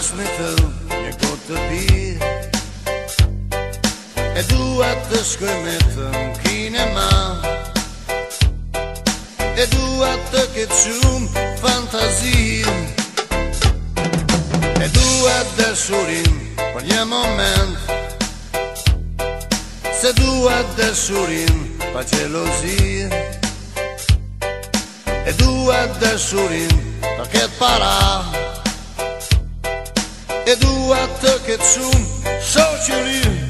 pas me të një kotë të pi E duat të shkoj me të në ma E duat të këtë shumë fantazim E duat dëshurim për një moment Se duat dëshurim pa qelozi E duat dëshurim për këtë para E duat dëshurim për një moment Dua të këtë shumë, shumë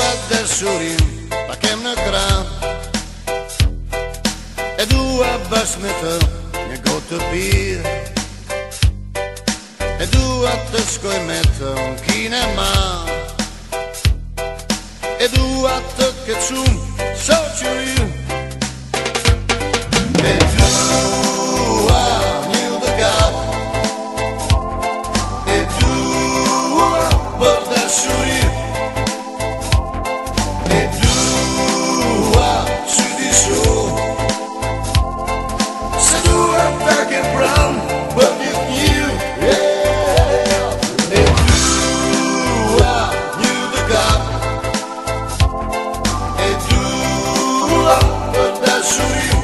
duat dërshurin, pa kem në kram E duat bash me të një gotë të pirë E duat të shkoj me të në kine ma E duat të këtë shumë, shoqë ju you. juízo.